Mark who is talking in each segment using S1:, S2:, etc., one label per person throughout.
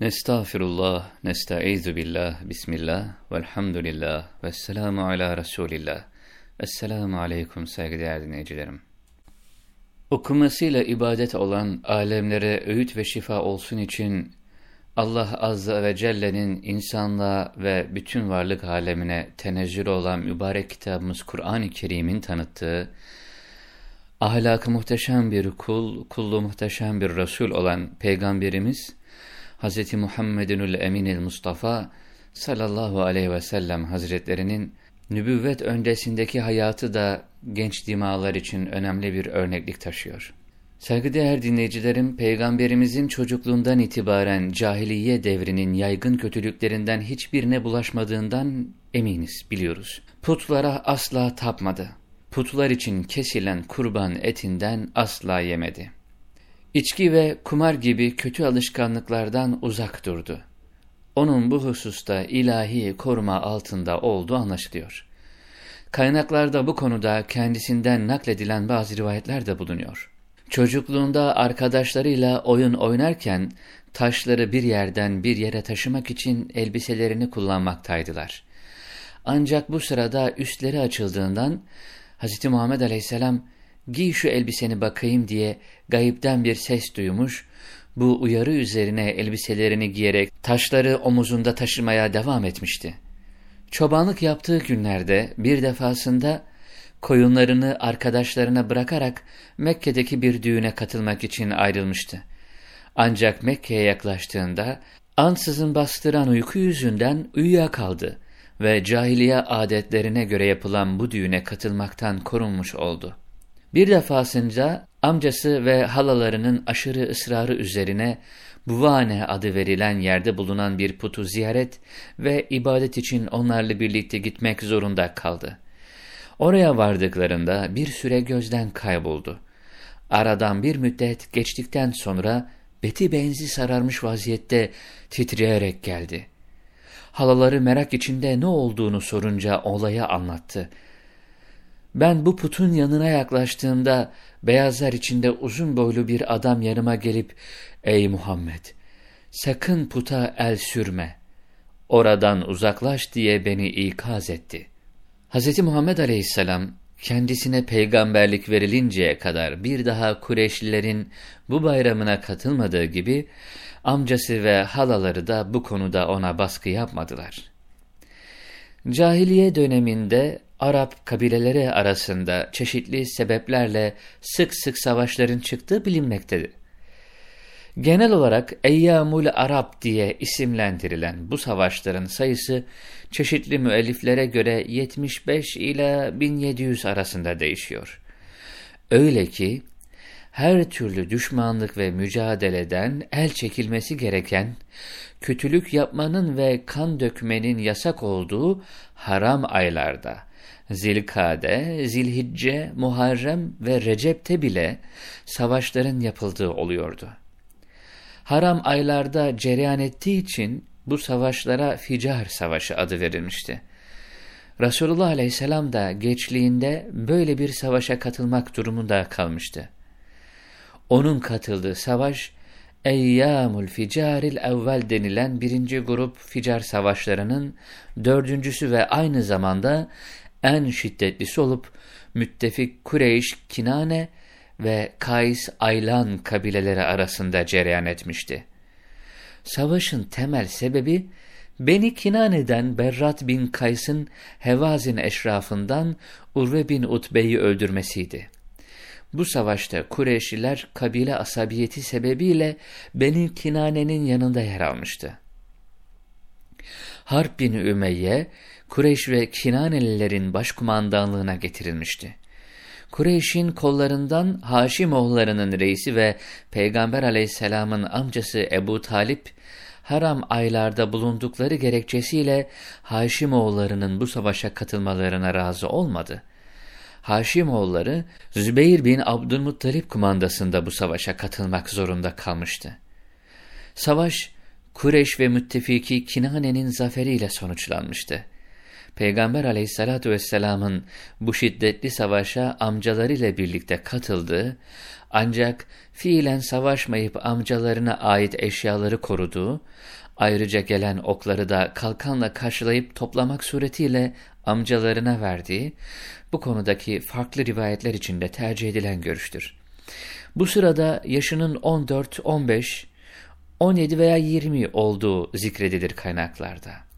S1: Nestağfirullah, nesta'izu billah, bismillah, velhamdülillah, vesselamu ala Resulillah. Esselamu aleyküm saygıdeğer dinleyicilerim. Okumasıyla ibadet olan alemlere öğüt ve şifa olsun için Allah Azze ve Celle'nin insanlığa ve bütün varlık alemine tenezzül olan mübarek kitabımız Kur'an-ı Kerim'in tanıttığı, ahlakı muhteşem bir kul, kullu muhteşem bir Resul olan Peygamberimiz, Hz. Muhammedunul Eminil Mustafa sallallahu aleyhi ve sellem hazretlerinin nübüvvet öncesindeki hayatı da genç dimalar için önemli bir örneklik taşıyor. Saygıdeğer dinleyicilerim, Peygamberimizin çocukluğundan itibaren cahiliye devrinin yaygın kötülüklerinden hiçbirine bulaşmadığından eminiz, biliyoruz. Putlara asla tapmadı. Putlar için kesilen kurban etinden asla yemedi. İçki ve kumar gibi kötü alışkanlıklardan uzak durdu. Onun bu hususta ilahi koruma altında olduğu anlaşılıyor. Kaynaklarda bu konuda kendisinden nakledilen bazı rivayetler de bulunuyor. Çocukluğunda arkadaşlarıyla oyun oynarken taşları bir yerden bir yere taşımak için elbiselerini kullanmaktaydılar. Ancak bu sırada üstleri açıldığından Hz. Muhammed Aleyhisselam giy şu elbiseni bakayım diye gayipten bir ses duymuş, bu uyarı üzerine elbiselerini giyerek taşları omuzunda taşımaya devam etmişti. Çobanlık yaptığı günlerde bir defasında koyunlarını arkadaşlarına bırakarak Mekke'deki bir düğüne katılmak için ayrılmıştı. Ancak Mekke'ye yaklaştığında ansızın bastıran uyku yüzünden uyuyakaldı ve cahiliye adetlerine göre yapılan bu düğüne katılmaktan korunmuş oldu. Bir defasında amcası ve halalarının aşırı ısrarı üzerine Buvane adı verilen yerde bulunan bir putu ziyaret ve ibadet için onlarla birlikte gitmek zorunda kaldı. Oraya vardıklarında bir süre gözden kayboldu. Aradan bir müddet geçtikten sonra beti benzi sararmış vaziyette titreyerek geldi. Halaları merak içinde ne olduğunu sorunca olaya anlattı. Ben bu putun yanına yaklaştığımda beyazlar içinde uzun boylu bir adam yanıma gelip ''Ey Muhammed, sakın puta el sürme, oradan uzaklaş.'' diye beni ikaz etti. Hz. Muhammed aleyhisselam kendisine peygamberlik verilinceye kadar bir daha Kureyşlilerin bu bayramına katılmadığı gibi amcası ve halaları da bu konuda ona baskı yapmadılar. Cahiliye döneminde Arap kabileleri arasında çeşitli sebeplerle sık sık savaşların çıktığı bilinmektedir. Genel olarak Eyyamul Arap diye isimlendirilen bu savaşların sayısı çeşitli müelliflere göre 75 ile 1700 arasında değişiyor. Öyle ki her türlü düşmanlık ve mücadeleden el çekilmesi gereken, kötülük yapmanın ve kan dökmenin yasak olduğu haram aylarda, Zilkade, Zilhicce, Muharrem ve Recep'te bile savaşların yapıldığı oluyordu. Haram aylarda cereyan ettiği için bu savaşlara Ficar Savaşı adı verilmişti. Resulullah Aleyhisselam da geçliğinde böyle bir savaşa katılmak durumunda kalmıştı. Onun katıldığı savaş, Eyyamul Ficaril Evvel denilen birinci grup Ficar savaşlarının dördüncüsü ve aynı zamanda en şiddetlisi olup müttefik Kureyş, Kinane ve Kays Aylan kabileleri arasında cereyan etmişti. Savaşın temel sebebi Beni Kinane'den Berrat bin Kays'ın Hevazin eşrafından Urve bin Utbe'yi öldürmesiydi. Bu savaşta Kureyşliler kabile asabiyeti sebebiyle Beni Kinane'nin yanında yer almıştı. Harp bin Ümeyye, Kureyş ve Kinanelilerin başkumandanlığına getirilmişti. Kureyş'in kollarından Haşimoğullarının reisi ve Peygamber aleyhisselamın amcası Ebu Talip, haram aylarda bulundukları gerekçesiyle Haşimoğullarının bu savaşa katılmalarına razı olmadı. Haşimoğulları Zübeyir bin Abdülmuttalip kumandasında bu savaşa katılmak zorunda kalmıştı. Savaş, Kureş ve müttefiki Kinane'nin zaferiyle sonuçlanmıştı. Peygamber aleyhissalatu vesselamın bu şiddetli savaşa amcalarıyla birlikte katıldığı, ancak fiilen savaşmayıp amcalarına ait eşyaları koruduğu, ayrıca gelen okları da kalkanla karşılayıp toplamak suretiyle amcalarına verdiği, bu konudaki farklı rivayetler içinde tercih edilen görüştür. Bu sırada yaşının 14, 15, 17 veya 20 olduğu zikredilir kaynaklarda.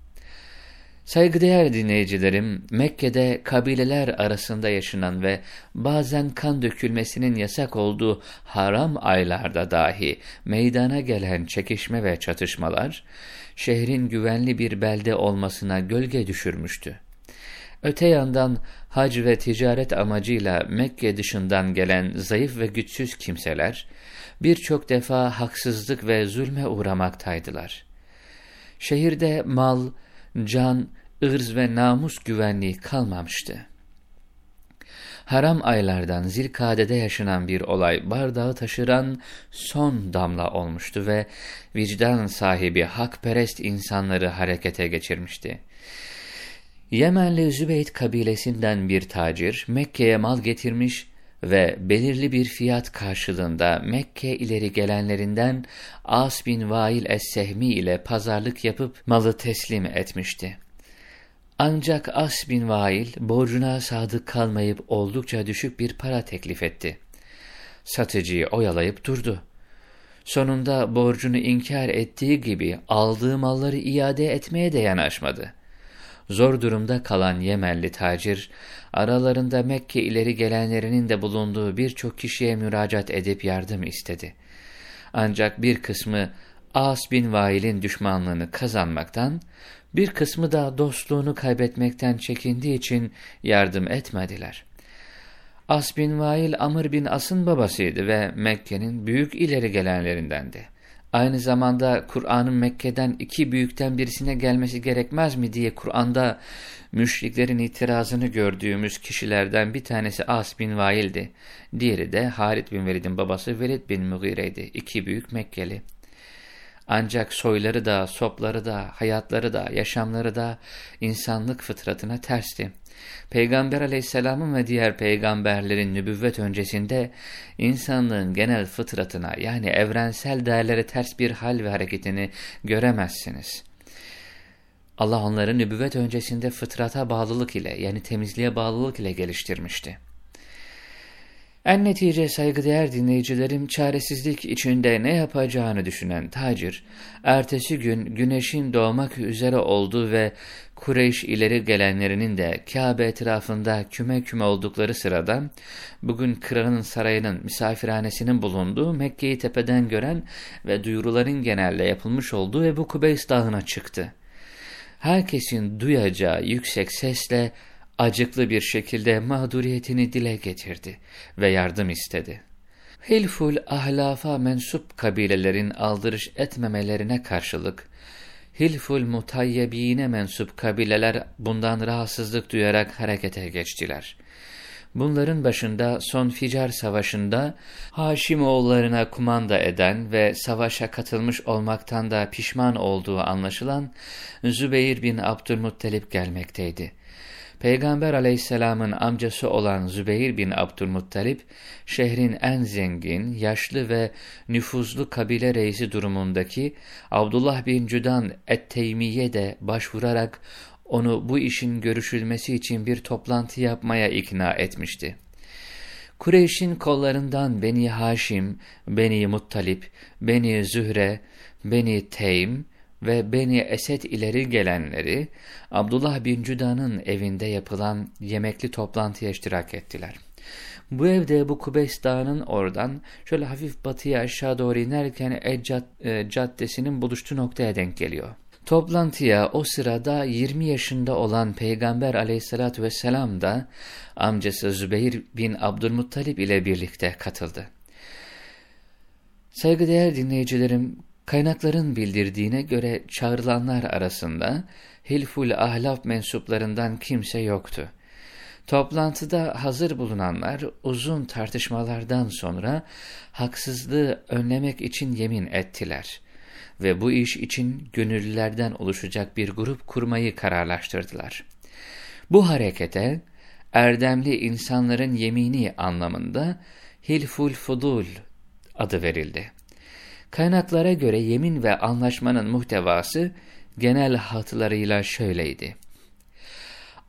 S1: Saygıdeğer dinleyicilerim, Mekke'de kabileler arasında yaşanan ve bazen kan dökülmesinin yasak olduğu haram aylarda dahi meydana gelen çekişme ve çatışmalar, şehrin güvenli bir belde olmasına gölge düşürmüştü. Öte yandan hac ve ticaret amacıyla Mekke dışından gelen zayıf ve güçsüz kimseler, birçok defa haksızlık ve zulme uğramaktaydılar. Şehirde mal, can, ırz ve namus güvenliği kalmamıştı. Haram aylardan Zilkade'de yaşanan bir olay bardağı taşıran son damla olmuştu ve vicdan sahibi hakperest insanları harekete geçirmişti. Yemenli Zübeyt kabilesinden bir tacir Mekke'ye mal getirmiş ve belirli bir fiyat karşılığında Mekke ileri gelenlerinden As bin Vail es-Sehmi ile pazarlık yapıp malı teslim etmişti. Ancak As bin Vail borcuna sadık kalmayıp oldukça düşük bir para teklif etti. Satıcıyı oyalayıp durdu. Sonunda borcunu inkar ettiği gibi aldığı malları iade etmeye de yanaşmadı. Zor durumda kalan Yemenli tacir, aralarında Mekke ileri gelenlerinin de bulunduğu birçok kişiye müracaat edip yardım istedi. Ancak bir kısmı As bin Vail'in düşmanlığını kazanmaktan, bir kısmı da dostluğunu kaybetmekten çekindiği için yardım etmediler. As bin Vail Amr bin As'ın babasıydı ve Mekke'nin büyük ileri gelenlerindendi. Aynı zamanda Kur'an'ın Mekke'den iki büyükten birisine gelmesi gerekmez mi diye Kur'an'da müşriklerin itirazını gördüğümüz kişilerden bir tanesi As bin Vail'di. Diğeri de Halid bin Velid'in babası Velid bin Mughire'ydi. İki büyük Mekkeli. Ancak soyları da, sopları da, hayatları da, yaşamları da insanlık fıtratına tersti. Peygamber aleyhisselamın ve diğer peygamberlerin nübüvvet öncesinde insanlığın genel fıtratına yani evrensel değerlere ters bir hal ve hareketini göremezsiniz. Allah onları nübüvvet öncesinde fıtrata bağlılık ile yani temizliğe bağlılık ile geliştirmişti. En netice saygıdeğer dinleyicilerim çaresizlik içinde ne yapacağını düşünen tacir, ertesi gün güneşin doğmak üzere olduğu ve Kureyş ileri gelenlerinin de Kabe etrafında küme küme oldukları sırada, bugün kralın sarayının misafirhanesinin bulunduğu Mekke'yi tepeden gören ve duyuruların genelde yapılmış olduğu Ebu Kubeys dağına çıktı. Herkesin duyacağı yüksek sesle acıklı bir şekilde mağduriyetini dile getirdi ve yardım istedi. Hilful ahlafa mensup kabilelerin aldırış etmemelerine karşılık, Hilful mutayyebine mensup kabileler bundan rahatsızlık duyarak harekete geçtiler. Bunların başında son Ficar Savaşı'nda Haşimoğullarına kumanda eden ve savaşa katılmış olmaktan da pişman olduğu anlaşılan Zübeyir bin Abdülmuttalip gelmekteydi. Peygamber aleyhisselamın amcası olan Zübeyir bin Abdülmuttalip, şehrin en zengin, yaşlı ve nüfuzlu kabile reisi durumundaki Abdullah bin Cüdan et-Teymiye de başvurarak onu bu işin görüşülmesi için bir toplantı yapmaya ikna etmişti. Kureyş'in kollarından Beni Haşim, Beni Muttalip, Beni Zühre, Beni Teym, ve Beni Esed ileri gelenleri Abdullah bin Cüda'nın evinde yapılan yemekli toplantıya iştirak ettiler. Bu evde bu Kubeys Dağı'nın oradan şöyle hafif batıya aşağı doğru inerken Eccad e, Caddesi'nin buluştuğu noktaya denk geliyor. Toplantıya o sırada 20 yaşında olan Peygamber aleyhissalatü vesselam da amcası Zübeyir bin Abdülmuttalip ile birlikte katıldı. Saygıdeğer dinleyicilerim, Kaynakların bildirdiğine göre çağrılanlar arasında Hilful Ahlaf mensuplarından kimse yoktu. Toplantıda hazır bulunanlar uzun tartışmalardan sonra haksızlığı önlemek için yemin ettiler ve bu iş için gönüllülerden oluşacak bir grup kurmayı kararlaştırdılar. Bu harekete erdemli insanların yemini anlamında hilful fudul adı verildi. Kaynaklara göre yemin ve anlaşmanın muhtevası genel hatlarıyla şöyleydi.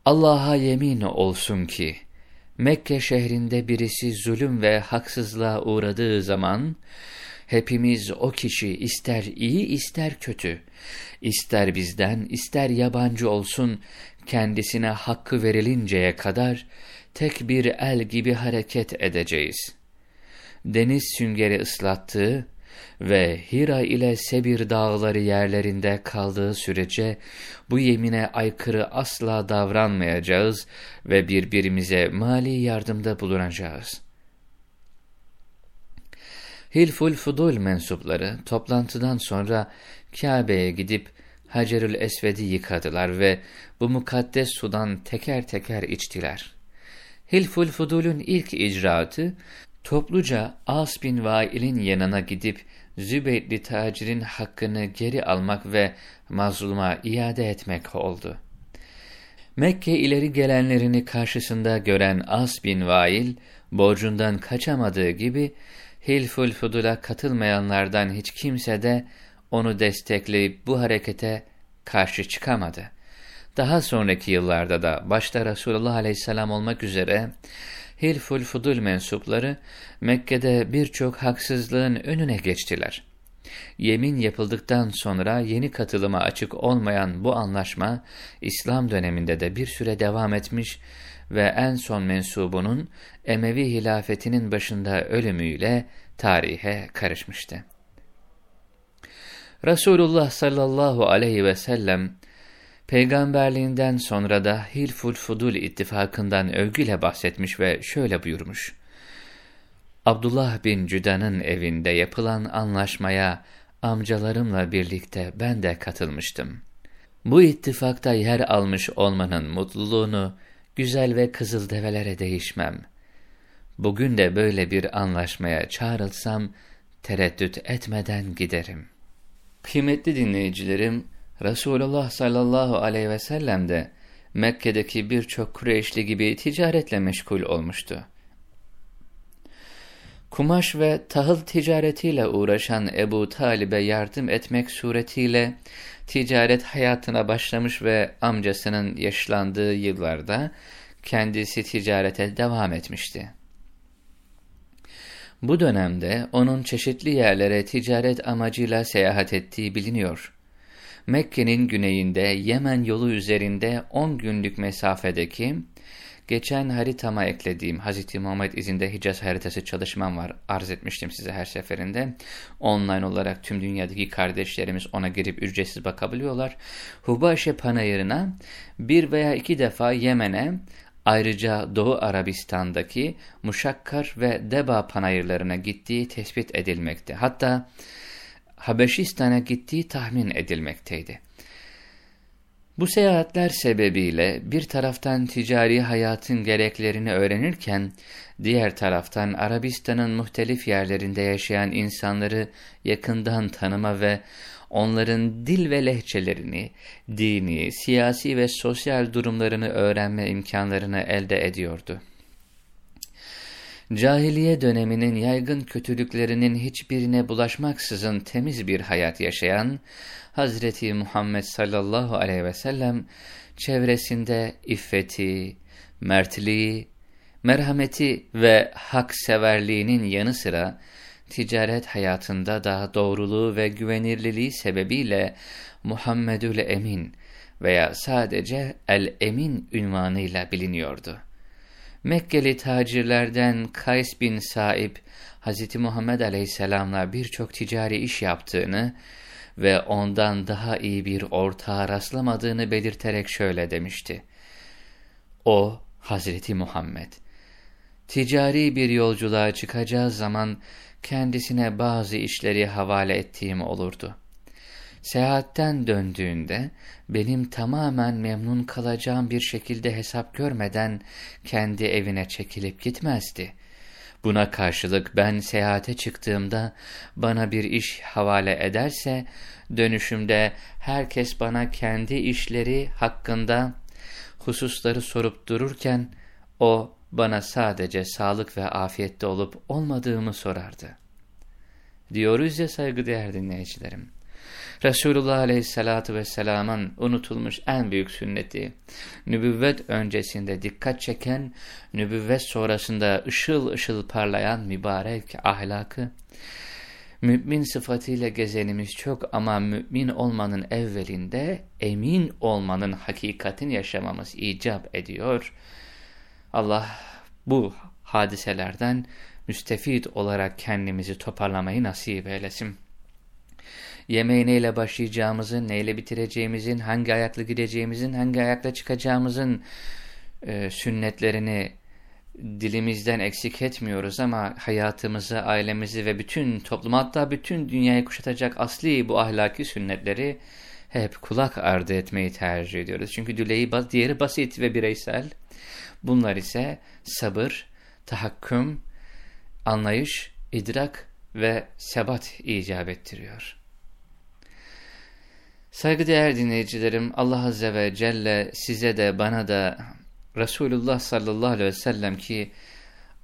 S1: Allah'a yemin olsun ki, Mekke şehrinde birisi zulüm ve haksızlığa uğradığı zaman, hepimiz o kişi ister iyi ister kötü, ister bizden ister yabancı olsun, kendisine hakkı verilinceye kadar tek bir el gibi hareket edeceğiz. Deniz süngeri ıslattığı ve Hira ile Sebir dağları yerlerinde kaldığı sürece bu yemine aykırı asla davranmayacağız ve birbirimize mali yardımda bulunacağız. Hilful Fudul mensupları toplantıdan sonra Kabe'ye gidip Hacerül Esved'i yıkadılar ve bu mukaddes sudan teker teker içtiler. Hilful Fudul'un ilk icraatı, topluca As bin Vail'in yanına gidip Zübeytli tacirin hakkını geri almak ve mazluma iade etmek oldu. Mekke ileri gelenlerini karşısında gören As bin Vail, borcundan kaçamadığı gibi Hilful Fudul'a katılmayanlardan hiç kimse de onu destekleyip bu harekete karşı çıkamadı. Daha sonraki yıllarda da başta Resulullah Aleyhisselam olmak üzere Hilful Fudul mensupları Mekke'de birçok haksızlığın önüne geçtiler. Yemin yapıldıktan sonra yeni katılıma açık olmayan bu anlaşma İslam döneminde de bir süre devam etmiş ve en son mensubunun Emevi hilafetinin başında ölümüyle tarihe karışmıştı. Resulullah sallallahu aleyhi ve sellem peygamberliğinden sonra da Hilful Fudul ittifakından övgüyle bahsetmiş ve şöyle buyurmuş. Abdullah bin Cüdan'ın evinde yapılan anlaşmaya amcalarımla birlikte ben de katılmıştım. Bu ittifakta yer almış olmanın mutluluğunu güzel ve kızıl develere değişmem. Bugün de böyle bir anlaşmaya çağrılsam tereddüt etmeden giderim. Kıymetli dinleyicilerim, Resulullah sallallahu aleyhi ve sellem de Mekke'deki birçok Kureyşli gibi ticaretle meşgul olmuştu. Kumaş ve tahıl ticaretiyle uğraşan Ebu Talib'e yardım etmek suretiyle ticaret hayatına başlamış ve amcasının yaşlandığı yıllarda kendisi ticarete devam etmişti. Bu dönemde onun çeşitli yerlere ticaret amacıyla seyahat ettiği biliniyor. Mekke'nin güneyinde Yemen yolu üzerinde 10 günlük mesafedeki, geçen haritama eklediğim Hz. Muhammed izinde Hicaz haritası çalışmam var. Arz etmiştim size her seferinde. Online olarak tüm dünyadaki kardeşlerimiz ona girip ücretsiz bakabiliyorlar. Hubaşe panayırına bir veya iki defa Yemen'e Ayrıca Doğu Arabistan'daki Muşakkar ve Deba panayırlarına gittiği tespit edilmekte. Hatta Habeşistan'a gittiği tahmin edilmekteydi. Bu seyahatler sebebiyle bir taraftan ticari hayatın gereklerini öğrenirken, diğer taraftan Arabistan'ın muhtelif yerlerinde yaşayan insanları yakından tanıma ve onların dil ve lehçelerini, dini, siyasi ve sosyal durumlarını öğrenme imkanlarını elde ediyordu. Cahiliye döneminin yaygın kötülüklerinin hiçbirine bulaşmaksızın temiz bir hayat yaşayan Hazreti Muhammed sallallahu aleyhi ve sellem çevresinde iffeti, mertliği, merhameti ve hak severliğinin yanı sıra ticaret hayatında da doğruluğu ve güvenirliliği sebebiyle Muhammedül Emin veya sadece El-Emin ünvanıyla biliniyordu. Mekkeli tacirlerden Kays bin Saib, Hz. Muhammed Aleyhisselam'la birçok ticari iş yaptığını ve ondan daha iyi bir ortağa rastlamadığını belirterek şöyle demişti. O, Hazreti Muhammed, ticari bir yolculuğa çıkacağı zaman kendisine bazı işleri havale ettiğim olurdu. Seyahatten döndüğünde benim tamamen memnun kalacağım bir şekilde hesap görmeden kendi evine çekilip gitmezdi. Buna karşılık ben seyahate çıktığımda bana bir iş havale ederse dönüşümde herkes bana kendi işleri hakkında hususları sorup dururken o bana sadece sağlık ve afiyette olup olmadığımı sorardı. Diyoruz ya saygıdeğer dinleyicilerim. Resulullah Aleyhisselatü Vesselam'ın unutulmuş en büyük sünneti, nübüvvet öncesinde dikkat çeken, nübüvvet sonrasında ışıl ışıl parlayan mübarek ahlakı, mümin sıfatıyla gezenimiz çok ama mümin olmanın evvelinde emin olmanın hakikatini yaşamamız icap ediyor. Allah bu hadiselerden müstefid olarak kendimizi toparlamayı nasip eylesin. Yemeği neyle başlayacağımızın, neyle bitireceğimizin, hangi ayakla gideceğimizin, hangi ayakla çıkacağımızın e, sünnetlerini dilimizden eksik etmiyoruz ama hayatımızı, ailemizi ve bütün toplumu hatta bütün dünyayı kuşatacak asli bu ahlaki sünnetleri hep kulak ardı etmeyi tercih ediyoruz. Çünkü dileği, diğeri basit ve bireysel. Bunlar ise sabır, tahakküm, anlayış, idrak ve sebat icap ettiriyor. Saygıdeğer dinleyicilerim, Allah Azze ve Celle size de bana da Resulullah sallallahu aleyhi ve sellem ki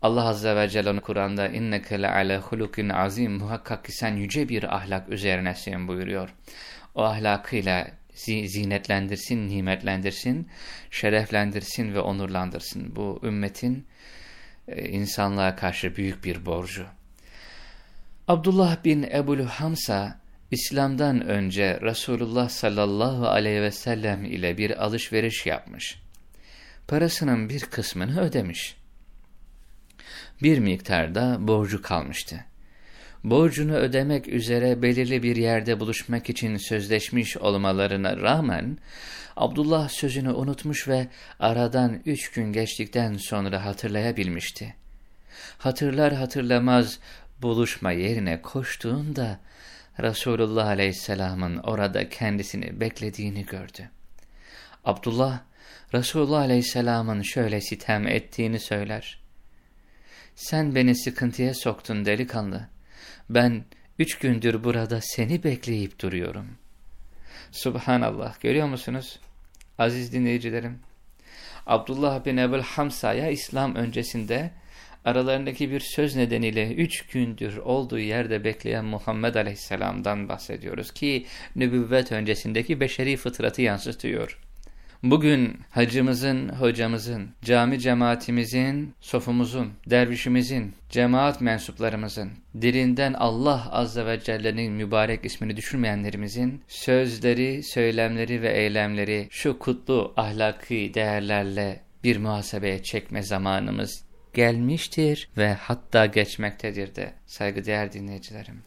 S1: Allah Azze ve Celle'nin Kur'an'da inneke le'ale hulukin azim muhakkak ki sen yüce bir ahlak üzerinesin buyuruyor. O ahlakıyla zinetlendirsin, nimetlendirsin, şereflendirsin ve onurlandırsın. Bu ümmetin e, insanlığa karşı büyük bir borcu. Abdullah bin Ebul Hamsa İslam'dan önce Resulullah sallallahu aleyhi ve sellem ile bir alışveriş yapmış. Parasının bir kısmını ödemiş. Bir miktarda borcu kalmıştı. Borcunu ödemek üzere belirli bir yerde buluşmak için sözleşmiş olmalarına rağmen Abdullah sözünü unutmuş ve aradan üç gün geçtikten sonra hatırlayabilmişti. Hatırlar hatırlamaz buluşma yerine koştuğunda Resulullah Aleyhisselam'ın orada kendisini beklediğini gördü. Abdullah, Resulullah Aleyhisselam'ın şöyle sitem ettiğini söyler. Sen beni sıkıntıya soktun delikanlı. Ben üç gündür burada seni bekleyip duruyorum. Subhanallah, görüyor musunuz? Aziz dinleyicilerim, Abdullah bin Ebul Hamsa'ya İslam öncesinde aralarındaki bir söz nedeniyle üç gündür olduğu yerde bekleyen Muhammed Aleyhisselam'dan bahsediyoruz ki nübüvvet öncesindeki beşeri fıtratı yansıtıyor. Bugün hacımızın, hocamızın, cami cemaatimizin, sofumuzun, dervişimizin, cemaat mensuplarımızın, dilinden Allah Azze ve Celle'nin mübarek ismini düşürmeyenlerimizin sözleri, söylemleri ve eylemleri şu kutlu ahlaki değerlerle bir muhasebeye çekme zamanımız gelmiştir ve hatta geçmektedir de saygıdeğer dinleyicilerim.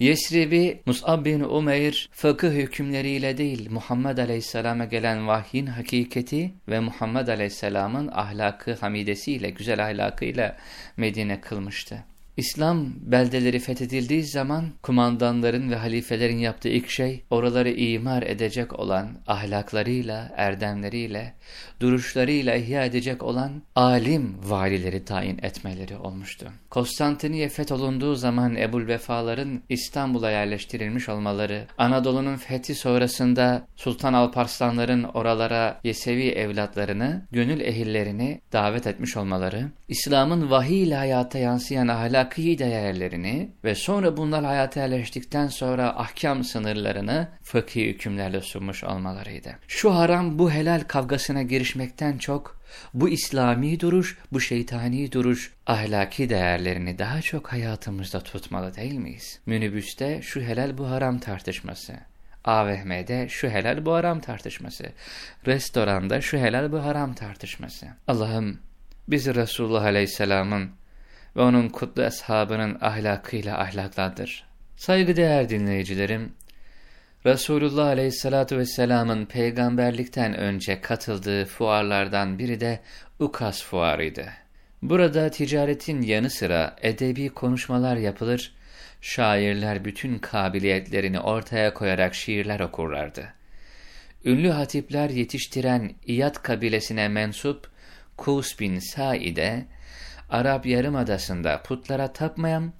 S1: Yesrib'i Mus'ab bin Umeyr fıkıh hükümleriyle değil Muhammed Aleyhisselam'a gelen vahyin hakikati ve Muhammed Aleyhisselam'ın ahlakı hamidesiyle, güzel ahlakıyla Medine kılmıştı. İslam beldeleri fethedildiği zaman kumandanların ve halifelerin yaptığı ilk şey oraları imar edecek olan ahlaklarıyla, erdemleriyle, duruşlarıyla ihya edecek olan alim valileri tayin etmeleri olmuştu. Konstantiniye fetholunduğu zaman Ebul Vefaların İstanbul'a yerleştirilmiş olmaları, Anadolu'nun fethi sonrasında Sultan Alparslanların oralara Yesevi evlatlarını, gönül ehillerini davet etmiş olmaları, İslam'ın vahiy ile hayata yansıyan ahlaki değerlerini ve sonra bunlar hayata yerleştikten sonra ahkam sınırlarını fıkhi hükümlerle sunmuş olmalarıydı. Şu haram bu helal kavgasına girişmekten çok bu İslami duruş, bu şeytani duruş ahlaki değerlerini daha çok hayatımızda tutmalı değil miyiz? Minibüste şu helal bu haram tartışması. AVM'de şu helal bu haram tartışması. Restoranda şu helal bu haram tartışması. Allah'ım bizi Resulullah Aleyhisselam'ın ve onun kutlu ashabının ahlakıyla ahlaklandır. Saygıdeğer dinleyicilerim, Resulullah Aleyhisselatü Vesselam'ın peygamberlikten önce katıldığı fuarlardan biri de Ukas fuarıydı. Burada ticaretin yanı sıra edebi konuşmalar yapılır, şairler bütün kabiliyetlerini ortaya koyarak şiirler okurlardı. Ünlü hatipler yetiştiren İyad kabilesine mensup Kus bin Saide, Arap Yarımadası'nda putlara tapmayan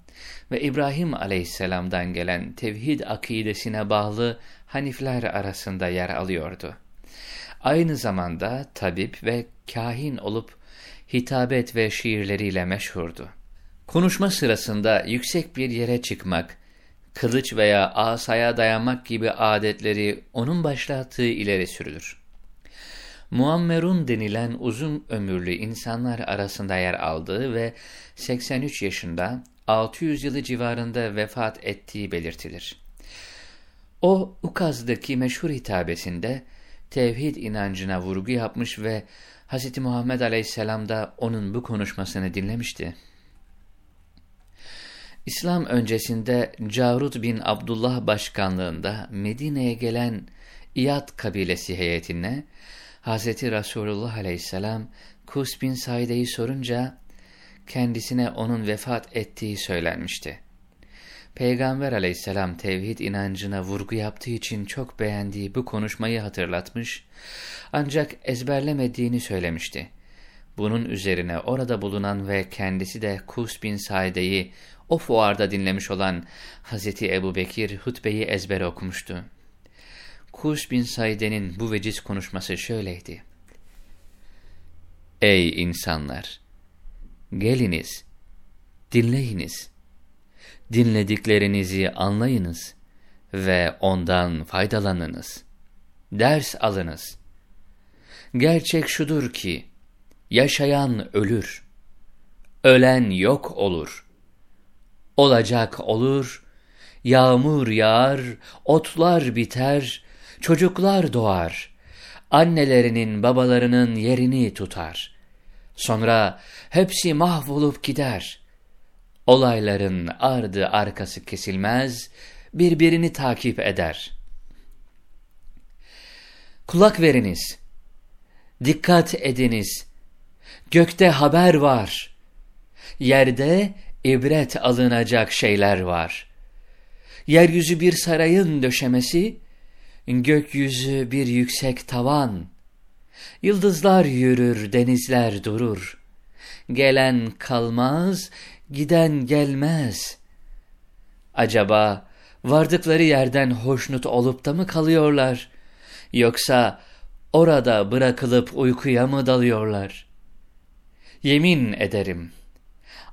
S1: ve İbrahim aleyhisselamdan gelen tevhid akidesine bağlı Hanifler arasında yer alıyordu. Aynı zamanda tabip ve kahin olup hitabet ve şiirleriyle meşhurdu. Konuşma sırasında yüksek bir yere çıkmak, kılıç veya asaya dayanmak gibi adetleri onun başlattığı ileri sürülür. Muammerun denilen uzun ömürlü insanlar arasında yer aldığı ve 83 yaşında 600 yılı civarında vefat ettiği belirtilir. O Ukaz'daki meşhur hitabesinde tevhid inancına vurgu yapmış ve Hz. Muhammed Aleyhisselam da onun bu konuşmasını dinlemişti. İslam öncesinde Carut bin Abdullah başkanlığında Medine'ye gelen İyad kabilesi heyetine Hz. Resulullah aleyhisselam Kus bin Saide'yi sorunca kendisine onun vefat ettiği söylenmişti. Peygamber aleyhisselam tevhid inancına vurgu yaptığı için çok beğendiği bu konuşmayı hatırlatmış ancak ezberlemediğini söylemişti. Bunun üzerine orada bulunan ve kendisi de Kus bin Saide'yi o fuarda dinlemiş olan Hz. Ebu Bekir hutbeyi ezbere okumuştu. Kus bin Saide'nin bu veciz konuşması şöyleydi. Ey insanlar! Geliniz, dinleyiniz. Dinlediklerinizi anlayınız ve ondan faydalanınız. Ders alınız. Gerçek şudur ki, yaşayan ölür, ölen yok olur. Olacak olur, yağmur yağar, otlar biter, Çocuklar doğar, annelerinin babalarının yerini tutar. Sonra hepsi mahvolup gider. Olayların ardı arkası kesilmez, birbirini takip eder. Kulak veriniz, dikkat ediniz, gökte haber var, yerde ibret alınacak şeyler var. Yeryüzü bir sarayın döşemesi, Gökyüzü bir yüksek tavan, Yıldızlar yürür, denizler durur. Gelen kalmaz, giden gelmez. Acaba vardıkları yerden hoşnut olup da mı kalıyorlar? Yoksa orada bırakılıp uykuya mı dalıyorlar? Yemin ederim,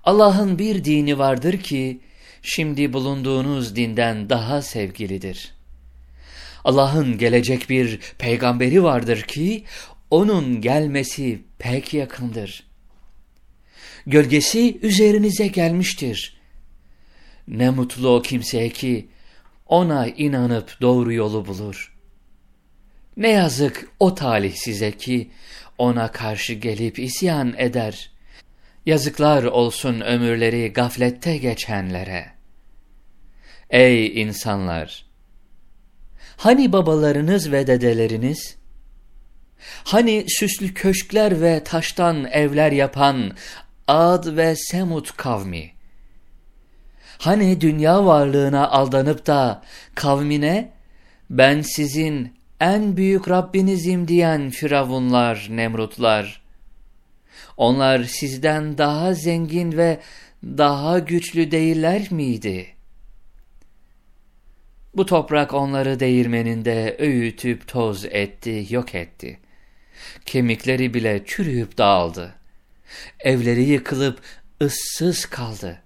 S1: Allah'ın bir dini vardır ki, şimdi bulunduğunuz dinden daha sevgilidir.'' Allah'ın gelecek bir peygamberi vardır ki onun gelmesi pek yakındır. Gölgesi üzerinize gelmiştir. Ne mutlu o kimseye ki ona inanıp doğru yolu bulur. Ne yazık o talih size ki ona karşı gelip isyan eder. Yazıklar olsun ömürleri gaflette geçenlere. Ey insanlar! Hani babalarınız ve dedeleriniz? Hani süslü köşkler ve taştan evler yapan Ad ve Semut kavmi? Hani dünya varlığına aldanıp da kavmine ben sizin en büyük Rabbinizim diyen firavunlar, nemrutlar. Onlar sizden daha zengin ve daha güçlü değiller miydi?'' Bu toprak onları değirmeninde öğütüp toz etti, yok etti. Kemikleri bile çürüyüp dağıldı. Evleri yıkılıp ıssız kaldı.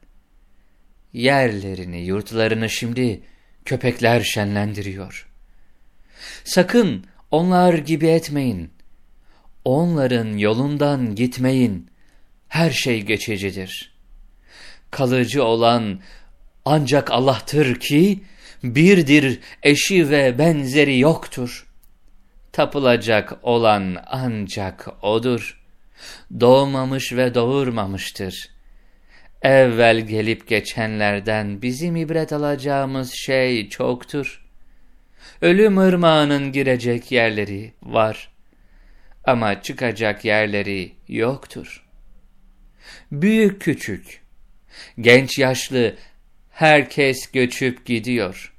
S1: Yerlerini, yurtlarını şimdi köpekler şenlendiriyor. Sakın onlar gibi etmeyin. Onların yolundan gitmeyin. Her şey geçicidir. Kalıcı olan ancak Allah'tır ki, birdir, eşi ve benzeri yoktur. Tapılacak olan ancak O'dur. Doğmamış ve doğurmamıştır. Evvel gelip geçenlerden bizim ibret alacağımız şey çoktur. Ölüm ırmağının girecek yerleri var. Ama çıkacak yerleri yoktur. Büyük küçük, genç yaşlı herkes göçüp gidiyor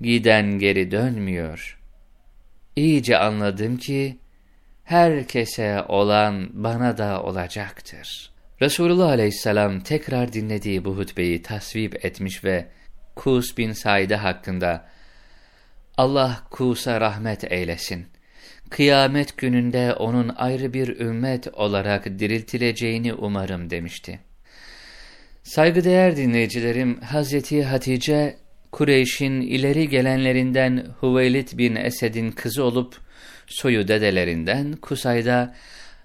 S1: giden geri dönmüyor. İyice anladım ki, herkese olan bana da olacaktır. Resulullah aleyhisselam tekrar dinlediği bu hutbeyi tasvip etmiş ve Kus bin Saide hakkında Allah Kus'a rahmet eylesin. kıyamet gününde onun ayrı bir ümmet olarak diriltileceğini umarım demişti. Saygıdeğer dinleyicilerim, Hazreti Hatice, Kureyş'in ileri gelenlerinden Hüveylid bin Esed'in kızı olup, soyu dedelerinden Kusay'da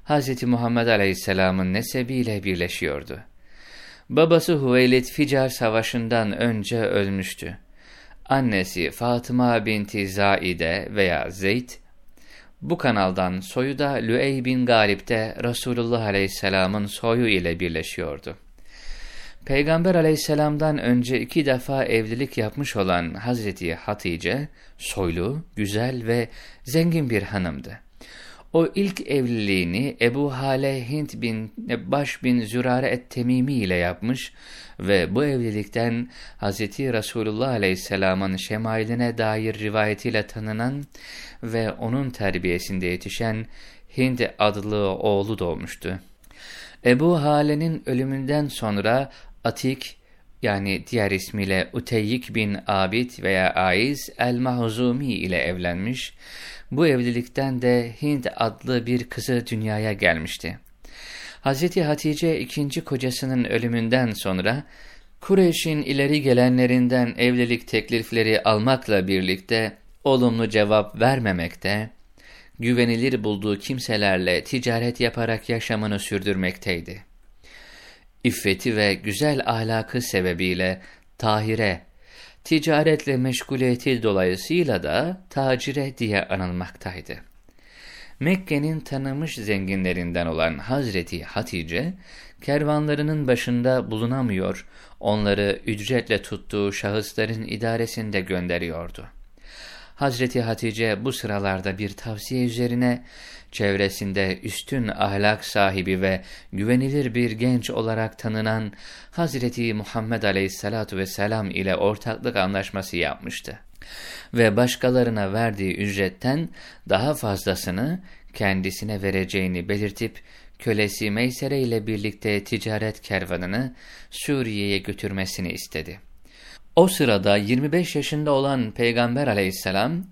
S1: Hz. Muhammed Aleyhisselam'ın nesebiyle birleşiyordu. Babası Hüveylid Ficar Savaşı'ndan önce ölmüştü. Annesi Fatıma binti Zaide veya Zeyd, bu kanaldan soyu da Lüey bin Galip'te Resulullah Aleyhisselam'ın soyu ile birleşiyordu. Peygamber aleyhisselamdan önce iki defa evlilik yapmış olan Hazreti Hatice, soylu, güzel ve zengin bir hanımdı. O ilk evliliğini Ebu Hale Hint bin Baş bin Zürare et-Temimi ile yapmış ve bu evlilikten Hz. Resulullah Aleyhisselam'ın şemailine dair rivayetiyle tanınan ve onun terbiyesinde yetişen Hind adlı oğlu doğmuştu. Ebu Hale'nin ölümünden sonra Atik yani diğer ismiyle Uteyyik bin Abid veya Aiz el-Mahzumi ile evlenmiş. Bu evlilikten de Hind adlı bir kızı dünyaya gelmişti. Hz. Hatice ikinci kocasının ölümünden sonra Kureyş'in ileri gelenlerinden evlilik teklifleri almakla birlikte olumlu cevap vermemekte, güvenilir bulduğu kimselerle ticaret yaparak yaşamını sürdürmekteydi. İffeti ve güzel ahlakı sebebiyle Tahire, ticaretle meşguliyeti dolayısıyla da tacire diye anılmaktaydı. Mekke'nin tanımış zenginlerinden olan Hazreti Hatice, kervanlarının başında bulunamıyor, onları ücretle tuttuğu şahısların idaresinde gönderiyordu. Hazreti Hatice bu sıralarda bir tavsiye üzerine çevresinde üstün ahlak sahibi ve güvenilir bir genç olarak tanınan Hazreti Muhammed Aleyhisselatu Vesselam ile ortaklık anlaşması yapmıştı. Ve başkalarına verdiği ücretten daha fazlasını kendisine vereceğini belirtip kölesi Meysere ile birlikte ticaret kervanını Suriye'ye götürmesini istedi. O sırada 25 yaşında olan Peygamber aleyhisselam,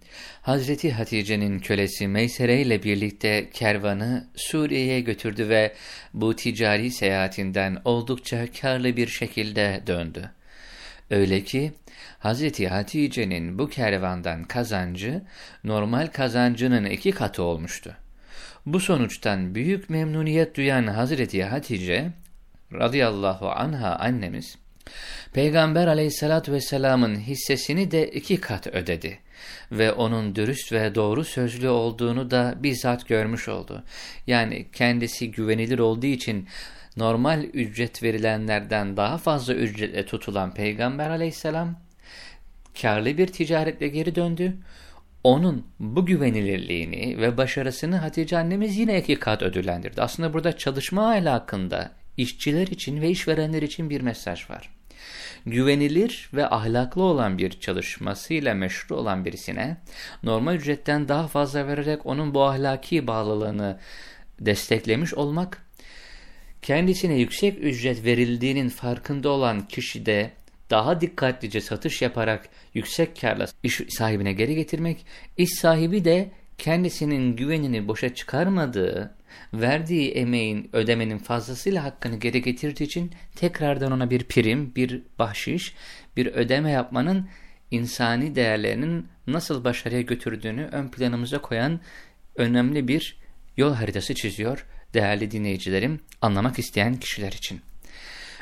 S1: Hazreti Hatice'nin kölesi Meysere ile birlikte kervanı Suriye'ye götürdü ve bu ticari seyahatinden oldukça karlı bir şekilde döndü. Öyle ki Hazreti Hatice'nin bu kervandan kazancı normal kazancının iki katı olmuştu. Bu sonuçtan büyük memnuniyet duyan Hazreti Hatice radıyallahu anha annemiz Peygamber aleyhissalatü vesselamın hissesini de iki kat ödedi ve onun dürüst ve doğru sözlü olduğunu da bizzat görmüş oldu. Yani kendisi güvenilir olduğu için normal ücret verilenlerden daha fazla ücretle tutulan Peygamber aleyhisselam karlı bir ticaretle geri döndü. Onun bu güvenilirliğini ve başarısını Hatice annemiz yine iki kat ödüllendirdi. Aslında burada çalışma ahlakında işçiler için ve işverenler için bir mesaj var güvenilir ve ahlaklı olan bir çalışmasıyla meşru olan birisine normal ücretten daha fazla vererek onun bu ahlaki bağlılığını desteklemiş olmak, kendisine yüksek ücret verildiğinin farkında olan kişi de daha dikkatlice satış yaparak yüksek karla iş sahibine geri getirmek, iş sahibi de kendisinin güvenini boşa çıkarmadığı verdiği emeğin ödemenin fazlasıyla hakkını geri getirdiği için tekrardan ona bir prim, bir bahşiş, bir ödeme yapmanın insani değerlerinin nasıl başarıya götürdüğünü ön planımıza koyan önemli bir yol haritası çiziyor değerli dinleyicilerim, anlamak isteyen kişiler için.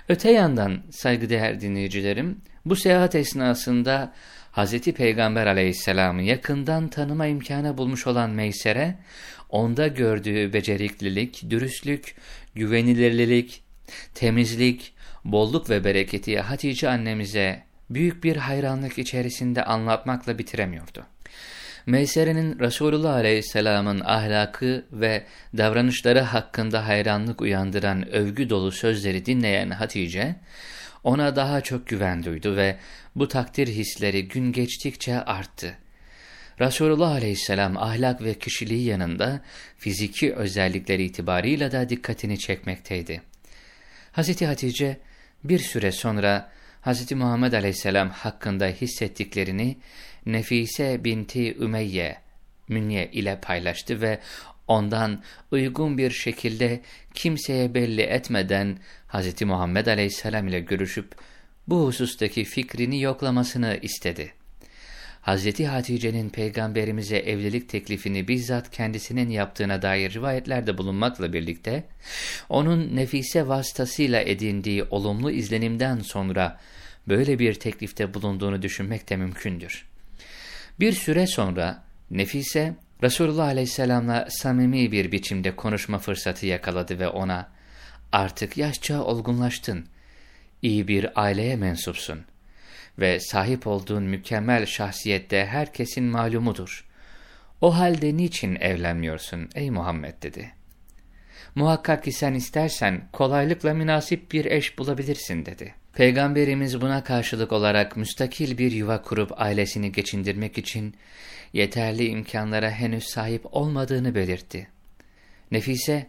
S1: Öte yandan saygıdeğer dinleyicilerim, bu seyahat esnasında Hz. Peygamber aleyhisselamı yakından tanıma imkanı bulmuş olan Meysere, onda gördüğü beceriklilik, dürüstlük, güvenilirlik, temizlik, bolluk ve bereketi Hatice annemize büyük bir hayranlık içerisinde anlatmakla bitiremiyordu. Meysere'nin Resulullah Aleyhisselam'ın ahlakı ve davranışları hakkında hayranlık uyandıran övgü dolu sözleri dinleyen Hatice, ona daha çok güven duydu ve bu takdir hisleri gün geçtikçe arttı. Resulullah aleyhisselam ahlak ve kişiliği yanında fiziki özellikleri itibarıyla da dikkatini çekmekteydi. Hz. Hatice bir süre sonra Hz. Muhammed aleyhisselam hakkında hissettiklerini Nefise binti Ümeyye Münye ile paylaştı ve ondan uygun bir şekilde kimseye belli etmeden Hz. Muhammed aleyhisselam ile görüşüp bu husustaki fikrini yoklamasını istedi. Hz. Hatice'nin peygamberimize evlilik teklifini bizzat kendisinin yaptığına dair rivayetlerde bulunmakla birlikte, onun nefise vasıtasıyla edindiği olumlu izlenimden sonra böyle bir teklifte bulunduğunu düşünmek de mümkündür. Bir süre sonra Nefise, Resulullah Aleyhisselam'la samimi bir biçimde konuşma fırsatı yakaladı ve ona, ''Artık yaşça olgunlaştın, iyi bir aileye mensupsun ve sahip olduğun mükemmel şahsiyette herkesin malumudur. O halde niçin evlenmiyorsun ey Muhammed?'' dedi. ''Muhakkak ki sen istersen kolaylıkla münasip bir eş bulabilirsin.'' dedi. Peygamberimiz buna karşılık olarak müstakil bir yuva kurup ailesini geçindirmek için yeterli imkanlara henüz sahip olmadığını belirtti. Nefise,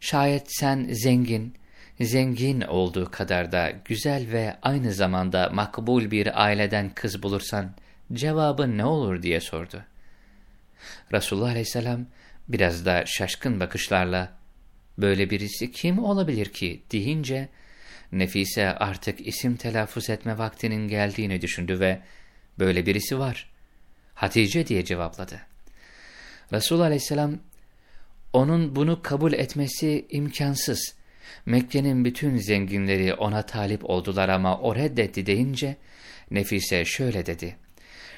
S1: şayet sen zengin, zengin olduğu kadar da güzel ve aynı zamanda makbul bir aileden kız bulursan cevabın ne olur diye sordu. Resulullah aleyhisselam biraz da şaşkın bakışlarla böyle birisi kim olabilir ki deyince Nefise artık isim telaffuz etme vaktinin geldiğini düşündü ve böyle birisi var. Hatice diye cevapladı. Resulullah aleyhisselam onun bunu kabul etmesi imkansız. Mekke'nin bütün zenginleri ona talip oldular ama o reddetti deyince Nefise şöyle dedi.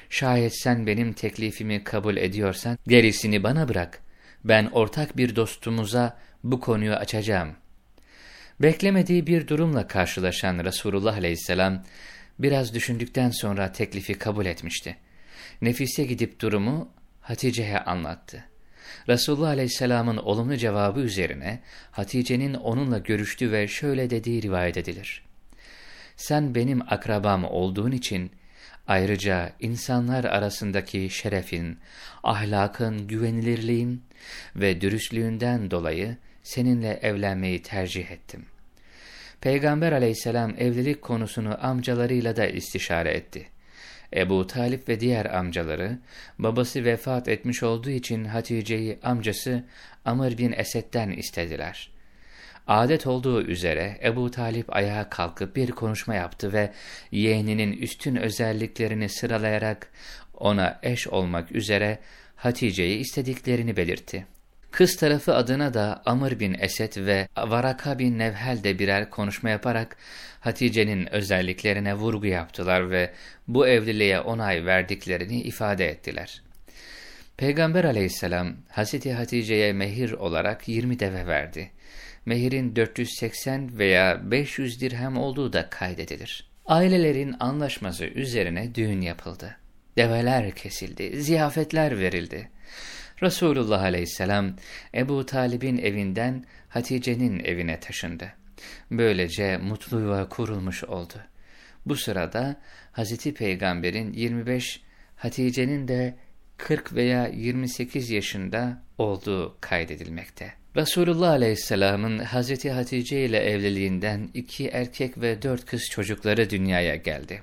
S1: Şayet sen benim teklifimi kabul ediyorsan gerisini bana bırak. Ben ortak bir dostumuza bu konuyu açacağım. Beklemediği bir durumla karşılaşan Resulullah aleyhisselam biraz düşündükten sonra teklifi kabul etmişti. Nefise gidip durumu Hatice'ye anlattı. Resulullah Aleyhisselam'ın olumlu cevabı üzerine Hatice'nin onunla görüştü ve şöyle dediği rivayet edilir. Sen benim akrabam olduğun için ayrıca insanlar arasındaki şerefin, ahlakın, güvenilirliğin ve dürüstlüğünden dolayı seninle evlenmeyi tercih ettim. Peygamber aleyhisselam evlilik konusunu amcalarıyla da istişare etti. Ebu Talip ve diğer amcaları, babası vefat etmiş olduğu için Hatice'yi amcası Amr bin Esed'den istediler. Adet olduğu üzere Ebu Talip ayağa kalkıp bir konuşma yaptı ve yeğeninin üstün özelliklerini sıralayarak ona eş olmak üzere Hatice'yi istediklerini belirtti. Kız tarafı adına da Amr bin Esed ve Varaka bin Nevhel de birer konuşma yaparak Hatice'nin özelliklerine vurgu yaptılar ve bu evliliğe onay verdiklerini ifade ettiler. Peygamber aleyhisselam Hazreti Hatice'ye mehir olarak 20 deve verdi. Mehirin 480 veya 500 dirhem olduğu da kaydedilir. Ailelerin anlaşması üzerine düğün yapıldı. Develer kesildi, ziyafetler verildi. Resulullah aleyhisselam Ebu Talib'in evinden Hatice'nin evine taşındı. Böylece mutlu yuva kurulmuş oldu. Bu sırada Hazreti Peygamber'in 25, Hatice'nin de 40 veya 28 yaşında olduğu kaydedilmekte. Resulullah Aleyhisselam'ın Hazreti Hatice ile evliliğinden iki erkek ve dört kız çocukları dünyaya geldi.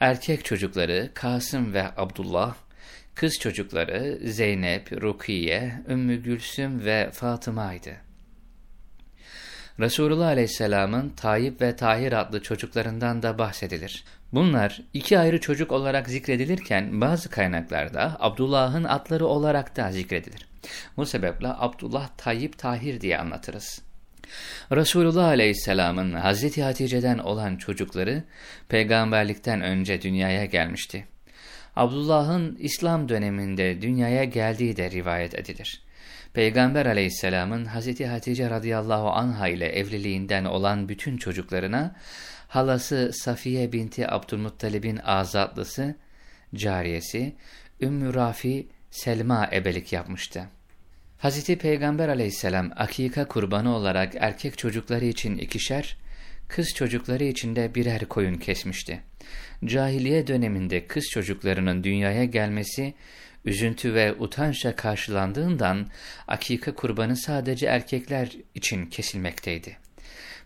S1: Erkek çocukları Kasım ve Abdullah, Kız çocukları Zeynep, Rukiye, Ümmü Gülsüm ve Fatıma'ydı. Resulullah Aleyhisselam'ın Tayyip ve Tahir adlı çocuklarından da bahsedilir. Bunlar iki ayrı çocuk olarak zikredilirken bazı kaynaklarda Abdullah'ın atları olarak da zikredilir. Bu sebeple Abdullah Tayyip Tahir diye anlatırız. Resulullah Aleyhisselam'ın Hazreti Hatice'den olan çocukları peygamberlikten önce dünyaya gelmişti. Abdullah'ın İslam döneminde dünyaya geldiği de rivayet edilir. Peygamber aleyhisselamın Hz. Hatice radıyallahu anha ile evliliğinden olan bütün çocuklarına halası Safiye binti Abdülmuttalib'in azatlısı, cariyesi Ümmü Rafi Selma ebelik yapmıştı. Hz. Peygamber aleyhisselam akika kurbanı olarak erkek çocukları için ikişer, kız çocukları için de birer koyun kesmişti. Cahiliye döneminde kız çocuklarının dünyaya gelmesi, üzüntü ve utançla karşılandığından akika kurbanı sadece erkekler için kesilmekteydi.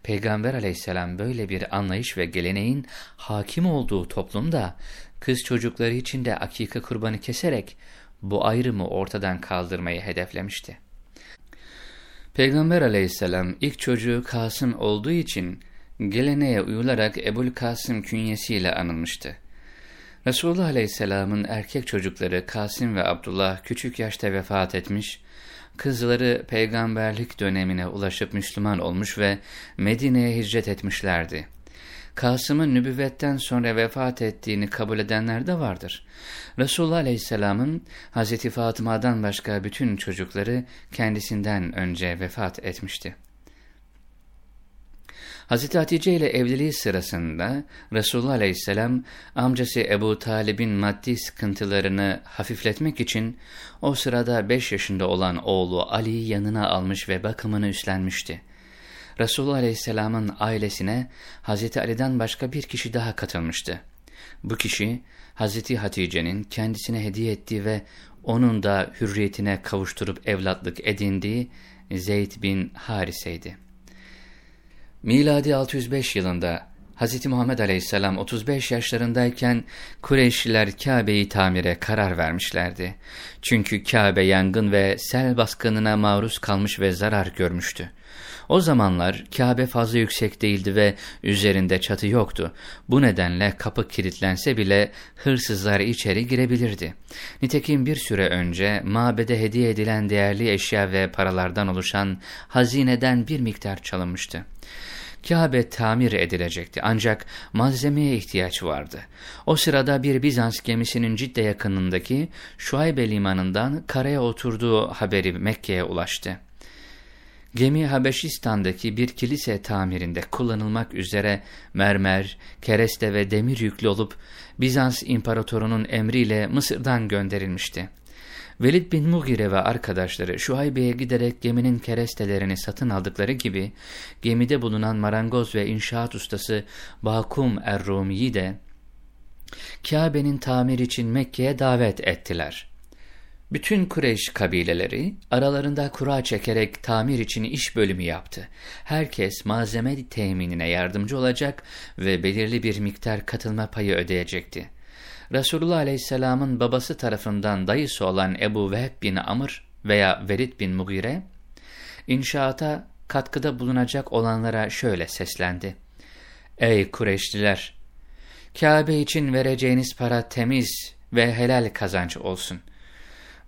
S1: Peygamber aleyhisselam böyle bir anlayış ve geleneğin hakim olduğu toplumda kız çocukları için de akika kurbanı keserek bu ayrımı ortadan kaldırmayı hedeflemişti. Peygamber aleyhisselam ilk çocuğu Kasım olduğu için geleneğe uyularak Ebul Kasım künyesiyle anılmıştı. Resulullah aleyhisselamın erkek çocukları Kasım ve Abdullah küçük yaşta vefat etmiş, kızları peygamberlik dönemine ulaşıp Müslüman olmuş ve Medine'ye hicret etmişlerdi. Kasım'ın nübüvvetten sonra vefat ettiğini kabul edenler de vardır. Resulullah Aleyhisselam'ın Hz. Fatıma'dan başka bütün çocukları kendisinden önce vefat etmişti. Hz. Hatice ile evliliği sırasında Resulullah Aleyhisselam amcası Ebu Talib'in maddi sıkıntılarını hafifletmek için o sırada 5 yaşında olan oğlu Ali'yi yanına almış ve bakımını üstlenmişti. Resulullah Aleyhisselam'ın ailesine Hz. Ali'den başka bir kişi daha katılmıştı. Bu kişi Hz. Hatice'nin kendisine hediye ettiği ve onun da hürriyetine kavuşturup evlatlık edindiği Zeyd bin Harise'ydi. Miladi 605 yılında Hz. Muhammed Aleyhisselam 35 yaşlarındayken Kureyşliler Kabe'yi tamire karar vermişlerdi. Çünkü Kabe yangın ve sel baskınına maruz kalmış ve zarar görmüştü. O zamanlar Kabe fazla yüksek değildi ve üzerinde çatı yoktu. Bu nedenle kapı kilitlense bile hırsızlar içeri girebilirdi. Nitekim bir süre önce mabede hediye edilen değerli eşya ve paralardan oluşan hazineden bir miktar çalınmıştı. Kabe tamir edilecekti ancak malzemeye ihtiyaç vardı. O sırada bir Bizans gemisinin Cidde yakınındaki Şuaybe limanından karaya oturduğu haberi Mekke'ye ulaştı. Gemi Habeşistan'daki bir kilise tamirinde kullanılmak üzere mermer, kereste ve demir yüklü olup Bizans imparatorunun emriyle Mısır'dan gönderilmişti. Velid bin Mugire ve arkadaşları Şuaybe'ye giderek geminin kerestelerini satın aldıkları gibi gemide bulunan marangoz ve inşaat ustası Bakum Er-Rumi'yi de Kabe'nin tamir için Mekke'ye davet ettiler. Bütün Kureyş kabileleri aralarında kura çekerek tamir için iş bölümü yaptı. Herkes malzeme teminine yardımcı olacak ve belirli bir miktar katılma payı ödeyecekti. Resulullah Aleyhisselam'ın babası tarafından dayısı olan Ebu Vehb bin Amr veya Velid bin Mugire, inşaata katkıda bulunacak olanlara şöyle seslendi. Ey Kureyşliler! Kabe için vereceğiniz para temiz ve helal kazanç olsun.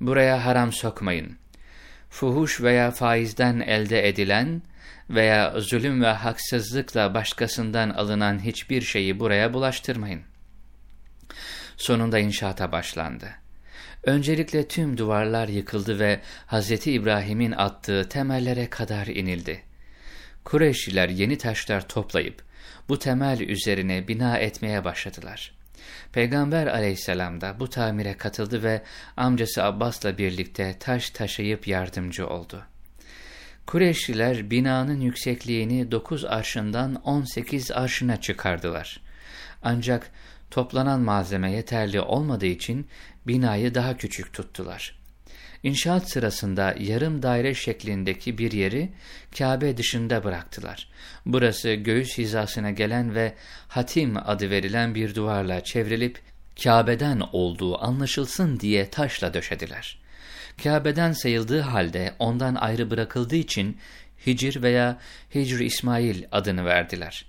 S1: Buraya haram sokmayın. Fuhuş veya faizden elde edilen veya zulüm ve haksızlıkla başkasından alınan hiçbir şeyi buraya bulaştırmayın. Sonunda inşaata başlandı. Öncelikle tüm duvarlar yıkıldı ve Hz. İbrahim'in attığı temellere kadar inildi. Kureyşliler yeni taşlar toplayıp bu temel üzerine bina etmeye başladılar. Peygamber aleyhisselam da bu tamire katıldı ve amcası Abbas'la birlikte taş taşıyıp yardımcı oldu. Kureyşliler binanın yüksekliğini 9 arşından 18 arşına çıkardılar. Ancak toplanan malzeme yeterli olmadığı için binayı daha küçük tuttular. İnşaat sırasında yarım daire şeklindeki bir yeri Kabe dışında bıraktılar. Burası göğüs hizasına gelen ve hatim adı verilen bir duvarla çevrilip Kabe'den olduğu anlaşılsın diye taşla döşediler. Kabe'den sayıldığı halde ondan ayrı bırakıldığı için Hicr veya Hicr İsmail adını verdiler.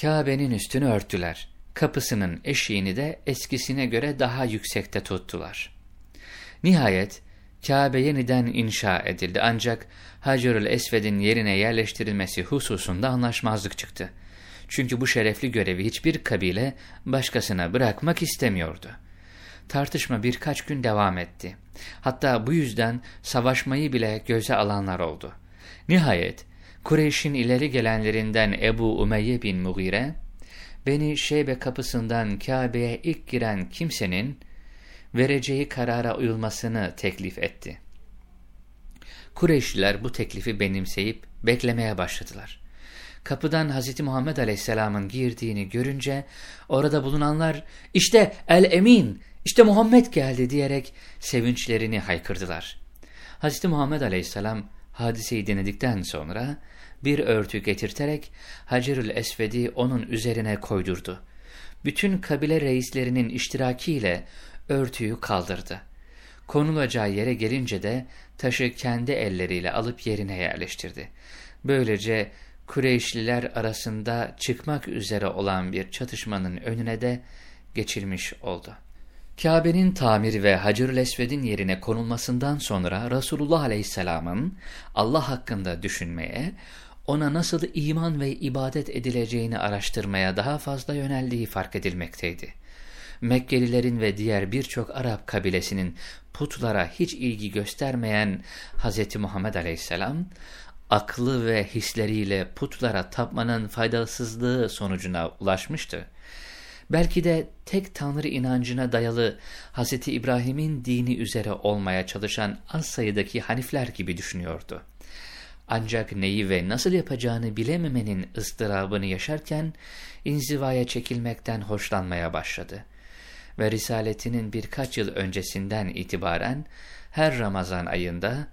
S1: Kabe'nin üstünü örttüler. Kapısının eşiğini de eskisine göre daha yüksekte tuttular. Nihayet Kabe yeniden inşa edildi ancak Hacerül Esved'in yerine yerleştirilmesi hususunda anlaşmazlık çıktı. Çünkü bu şerefli görevi hiçbir kabile başkasına bırakmak istemiyordu. Tartışma birkaç gün devam etti. Hatta bu yüzden savaşmayı bile göze alanlar oldu. Nihayet Kureyş'in ileri gelenlerinden Ebu Umeyye bin Mugire, Beni Şeybe kapısından Kabe'ye ilk giren kimsenin vereceği karara uyulmasını teklif etti. Kureyşliler bu teklifi benimseyip beklemeye başladılar. Kapıdan Hz. Muhammed Aleyhisselam'ın girdiğini görünce orada bulunanlar işte el-emin, işte Muhammed geldi diyerek sevinçlerini haykırdılar. Hz. Muhammed Aleyhisselam hadiseyi dinledikten sonra bir örtü getirterek Hacerül Esved'i onun üzerine koydurdu. Bütün kabile reislerinin iştirakiyle örtüyü kaldırdı. Konulacağı yere gelince de taşı kendi elleriyle alıp yerine yerleştirdi. Böylece Kureyşliler arasında çıkmak üzere olan bir çatışmanın önüne de geçilmiş oldu. Kabe'nin tamir ve Hacer-ül Esved'in yerine konulmasından sonra Resulullah Aleyhisselam'ın Allah hakkında düşünmeye, ona nasıl iman ve ibadet edileceğini araştırmaya daha fazla yöneldiği fark edilmekteydi. Mekkelilerin ve diğer birçok Arap kabilesinin putlara hiç ilgi göstermeyen Hz. Muhammed Aleyhisselam, aklı ve hisleriyle putlara tapmanın faydasızlığı sonucuna ulaşmıştı. Belki de tek tanrı inancına dayalı Hz. İbrahim'in dini üzere olmaya çalışan az sayıdaki hanifler gibi düşünüyordu. Ancak neyi ve nasıl yapacağını bilememenin ıstırabını yaşarken inzivaya çekilmekten hoşlanmaya başladı. Ve risaletinin birkaç yıl öncesinden itibaren her Ramazan ayında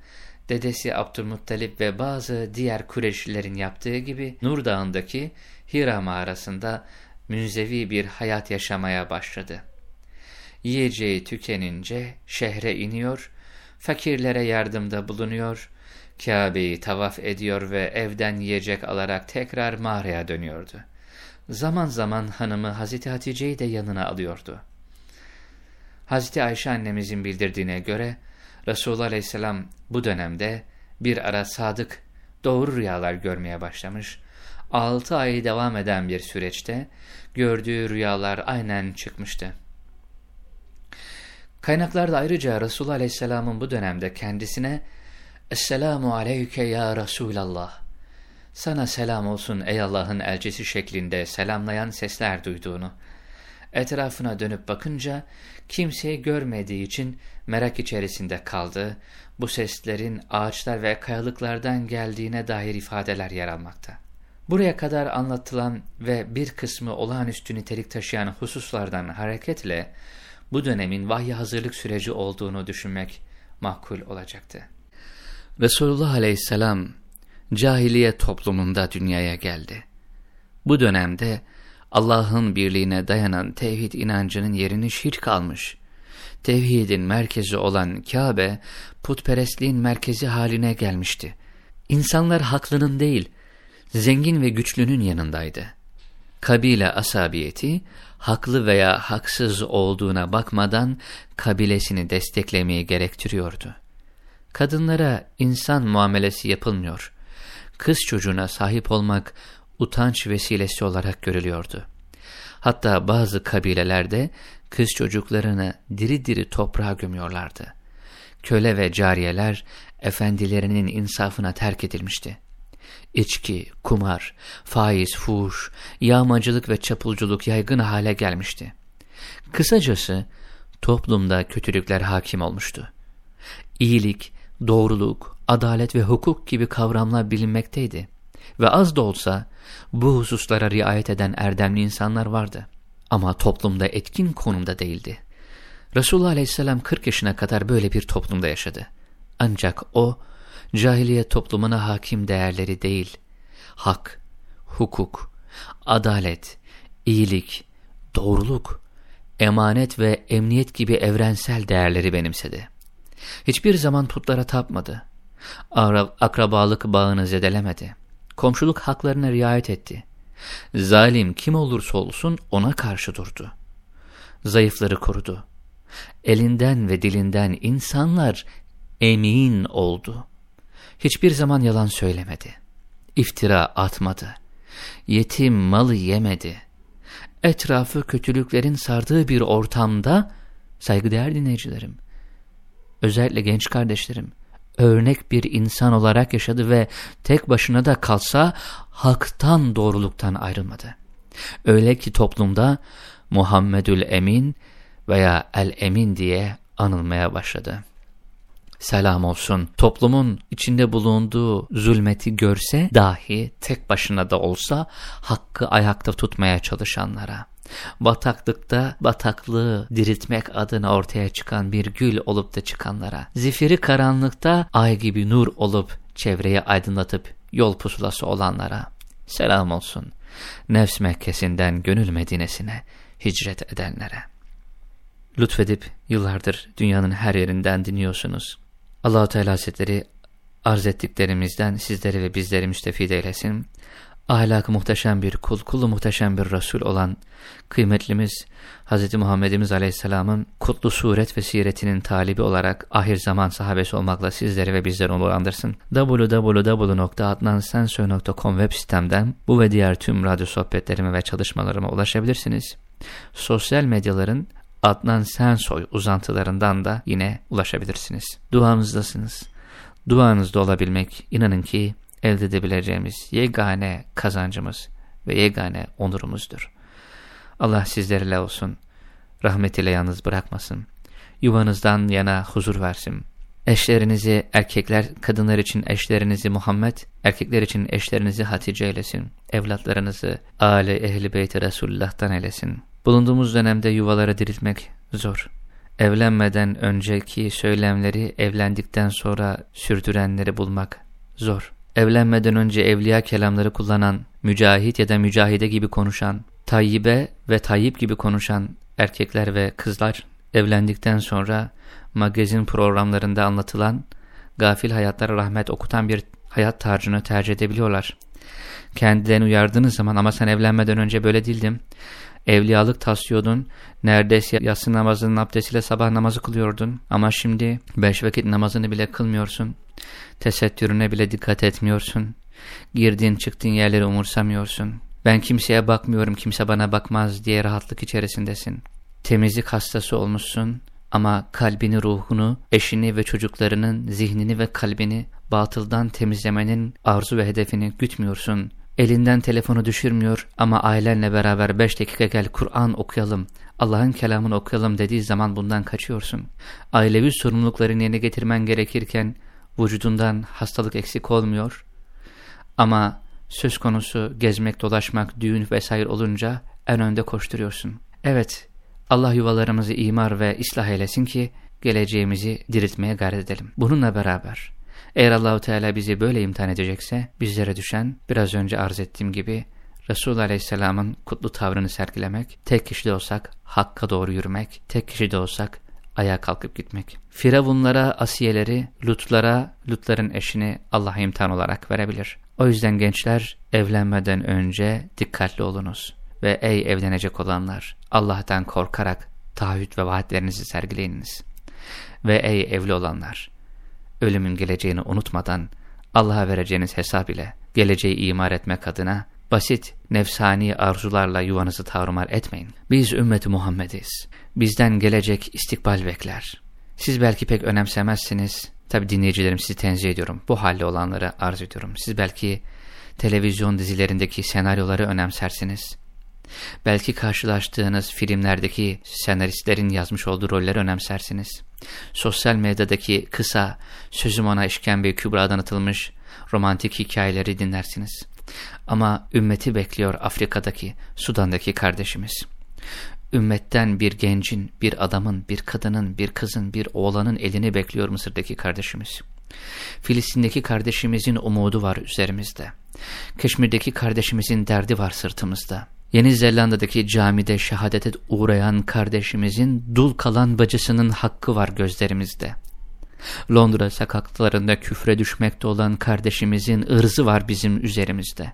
S1: dedesi Abdülmuttalip ve bazı diğer Kureyşlilerin yaptığı gibi Nur Dağı'ndaki Hira mağarasında münzevi bir hayat yaşamaya başladı. Yiyeceği tükenince şehre iniyor, fakirlere yardımda bulunuyor, Kabe'yi tavaf ediyor ve evden yiyecek alarak tekrar mağaraya dönüyordu. Zaman zaman hanımı Hazreti Hatice'yi de yanına alıyordu. Hazreti Ayşe annemizin bildirdiğine göre Resulullah Aleyhisselam bu dönemde bir ara sadık, doğru rüyalar görmeye başlamış. Altı ay devam eden bir süreçte gördüğü rüyalar aynen çıkmıştı. Kaynaklarda ayrıca Resulullah Aleyhisselam'ın bu dönemde kendisine Esselamu aleyke ya Resulallah. Sana selam olsun ey Allah'ın elçisi şeklinde selamlayan sesler duyduğunu, etrafına dönüp bakınca kimseyi görmediği için merak içerisinde kaldı, bu seslerin ağaçlar ve kayalıklardan geldiğine dair ifadeler yer almakta. Buraya kadar anlatılan ve bir kısmı olağanüstü nitelik taşıyan hususlardan hareketle bu dönemin vahyi hazırlık süreci olduğunu düşünmek makul olacaktı. Resulullah aleyhisselam cahiliye toplumunda dünyaya geldi. Bu dönemde Allah'ın birliğine dayanan tevhid inancının yerini şirk almış. Tevhidin merkezi olan Kabe, putperestliğin merkezi haline gelmişti. İnsanlar haklının değil, zengin ve güçlünün yanındaydı. Kabile asabiyeti, haklı veya haksız olduğuna bakmadan kabilesini desteklemeyi gerektiriyordu. Kadınlara insan muamelesi yapılmıyor. Kız çocuğuna sahip olmak utanç vesilesi olarak görülüyordu. Hatta bazı kabilelerde kız çocuklarını diri diri toprağa gömüyorlardı. Köle ve cariyeler efendilerinin insafına terk edilmişti. İçki, kumar, faiz, fuhuş, yağmacılık ve çapulculuk yaygın hale gelmişti. Kısacası toplumda kötülükler hakim olmuştu. İyilik, doğruluk, adalet ve hukuk gibi kavramlar bilinmekteydi. Ve az da olsa bu hususlara riayet eden erdemli insanlar vardı. Ama toplumda etkin konumda değildi. Resulullah Aleyhisselam 40 yaşına kadar böyle bir toplumda yaşadı. Ancak o, cahiliye toplumuna hakim değerleri değil, hak, hukuk, adalet, iyilik, doğruluk, emanet ve emniyet gibi evrensel değerleri benimsedi. Hiçbir zaman putlara tapmadı. Akrabalık bağını zedelemedi. Komşuluk haklarına riayet etti. Zalim kim olursa olsun ona karşı durdu. Zayıfları korudu. Elinden ve dilinden insanlar emin oldu. Hiçbir zaman yalan söylemedi. İftira atmadı. Yetim malı yemedi. Etrafı kötülüklerin sardığı bir ortamda saygıdeğer dinleyicilerim, özellikle genç kardeşlerim, örnek bir insan olarak yaşadı ve tek başına da kalsa haktan doğruluktan ayrılmadı. Öyle ki toplumda Muhammedül Emin veya El Emin diye anılmaya başladı. Selam olsun toplumun içinde bulunduğu zulmeti görse dahi tek başına da olsa hakkı ayakta tutmaya çalışanlara bataklıkta bataklığı diriltmek adına ortaya çıkan bir gül olup da çıkanlara, zifiri karanlıkta ay gibi nur olup çevreyi aydınlatıp yol pusulası olanlara selam olsun. Nefs Mekkesi'nden gönül Medine'sine hicret edenlere. lütfedip yıllardır dünyanın her yerinden dinliyorsunuz. Allahu Teala Hazretleri arz ettiklerimizden sizleri ve bizleri müstefid eylesin. Ahlakı muhteşem bir kul, kulu muhteşem bir Resul olan kıymetlimiz Hz. Muhammedimiz Aleyhisselam'ın kutlu suret ve siretinin talibi olarak ahir zaman sahabesi olmakla sizleri ve bizleri onurlandırsın. www.adnansensoy.com web sitemden bu ve diğer tüm radyo sohbetlerime ve çalışmalarıma ulaşabilirsiniz. Sosyal medyaların Adnan Sensoy uzantılarından da yine ulaşabilirsiniz. Duamızdasınız. Duanızda olabilmek inanın ki elde edebileceğimiz yegane kazancımız ve yegane onurumuzdur. Allah sizlerle olsun. Rahmetiyle yalnız bırakmasın. Yuvanızdan yana huzur versin. Eşlerinizi, erkekler, kadınlar için eşlerinizi Muhammed, erkekler için eşlerinizi Hatice eylesin. Evlatlarınızı aile ehli beyti Resulullah'tan eylesin. Bulunduğumuz dönemde yuvaları diriltmek zor. Evlenmeden önceki söylemleri evlendikten sonra sürdürenleri bulmak zor. Evlenmeden önce evliya kelamları kullanan, mücahit ya da mücahide gibi konuşan, tayyibe ve tayyip gibi konuşan erkekler ve kızlar evlendikten sonra magazin programlarında anlatılan gafil hayatlara rahmet okutan bir hayat tarzını tercih edebiliyorlar. Kendilerini uyardığınız zaman ama sen evlenmeden önce böyle değildim. Evliyalık taslıyordun. Neredeyse yatsı namazının abdestiyle sabah namazı kılıyordun. Ama şimdi beş vakit namazını bile kılmıyorsun. Tesettürüne bile dikkat etmiyorsun. Girdiğin çıktığın yerleri umursamıyorsun. Ben kimseye bakmıyorum, kimse bana bakmaz diye rahatlık içerisindesin. Temizlik hastası olmuşsun ama kalbini, ruhunu, eşini ve çocuklarının zihnini ve kalbini batıldan temizlemenin arzu ve hedefini gütmüyorsun. Elinden telefonu düşürmüyor ama ailenle beraber beş dakika gel Kur'an okuyalım, Allah'ın kelamını okuyalım dediği zaman bundan kaçıyorsun. Ailevi sorumluluklarını yerine getirmen gerekirken vücudundan hastalık eksik olmuyor. Ama söz konusu gezmek, dolaşmak, düğün vesaire olunca en önde koşturuyorsun. Evet, Allah yuvalarımızı imar ve ıslah eylesin ki geleceğimizi diriltmeye gayret edelim. Bununla beraber eğer Allahu Teala bizi böyle imtihan edecekse bizlere düşen biraz önce arz ettiğim gibi Resul Aleyhisselam'ın kutlu tavrını sergilemek, tek kişi de olsak hakka doğru yürümek, tek kişi de olsak ayağa kalkıp gitmek. Firavunlara, asiyeleri, Lutlara, Lutların eşini Allah imtihan olarak verebilir. O yüzden gençler evlenmeden önce dikkatli olunuz. Ve ey evlenecek olanlar Allah'tan korkarak taahhüt ve vaatlerinizi sergileyiniz. Ve ey evli olanlar ölümün geleceğini unutmadan Allah'a vereceğiniz hesap ile geleceği imar etmek adına basit, nefsani arzularla yuvanızı tarumar etmeyin. Biz ümmeti Muhammediz. Bizden gelecek istikbal bekler. Siz belki pek önemsemezsiniz. Tabi dinleyicilerim sizi tenzih ediyorum. Bu halde olanları arz ediyorum. Siz belki televizyon dizilerindeki senaryoları önemsersiniz. Belki karşılaştığınız filmlerdeki senaristlerin yazmış olduğu rolleri önemsersiniz. Sosyal medyadaki kısa, sözüm ona işkembe kübradan atılmış romantik hikayeleri dinlersiniz. Ama ümmeti bekliyor Afrika'daki, Sudan'daki kardeşimiz. Ümmetten bir gencin, bir adamın, bir kadının, bir kızın, bir oğlanın elini bekliyor Mısır'daki kardeşimiz. Filistin'deki kardeşimizin umudu var üzerimizde. Keşmir'deki kardeşimizin derdi var sırtımızda. Yeni Zelanda'daki camide şehadete uğrayan kardeşimizin dul kalan bacısının hakkı var gözlerimizde. Londra sokaklarında küfre düşmekte olan kardeşimizin ırzı var bizim üzerimizde.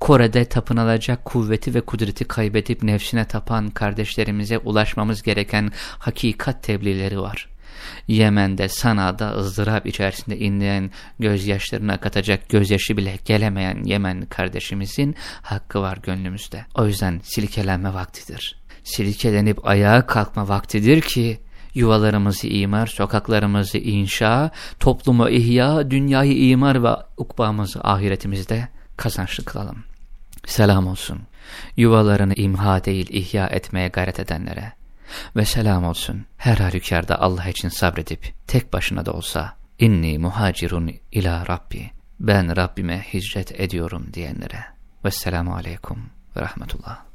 S1: Kore'de tapınılacak kuvveti ve kudreti kaybedip nefsine tapan kardeşlerimize ulaşmamız gereken hakikat tebliğleri var. Yemen'de, Sana'da ızdırap içerisinde inleyen gözyaşlarına katacak gözyaşı bile gelemeyen Yemen kardeşimizin hakkı var gönlümüzde. O yüzden silkelenme vaktidir. Silkelenip ayağa kalkma vaktidir ki yuvalarımızı imar, sokaklarımızı inşa, toplumu ihya, dünyayı imar ve ukbamızı ahiretimizde kazançlı kılalım. Selam olsun. Yuvalarını imha değil ihya etmeye gayret edenlere ve selam olsun her halükarda Allah için sabredip tek başına da olsa inni muhacirun ila Rabbi ben Rabbime hicret ediyorum diyenlere. Vesselamu aleyküm ve rahmetullah.